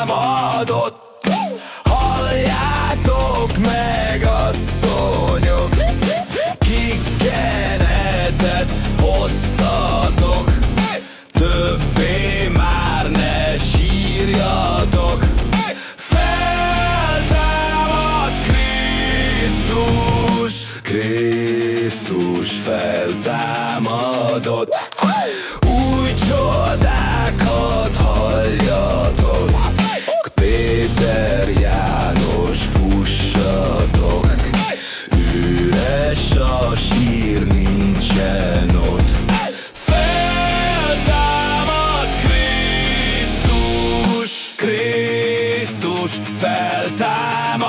feltámadott. Halljátok meg a szonyok Kikenetet hoztatok. Többé már ne sírjatok. Feltámad Krisztus. Krisztus feltámadott Jézus feltámadott.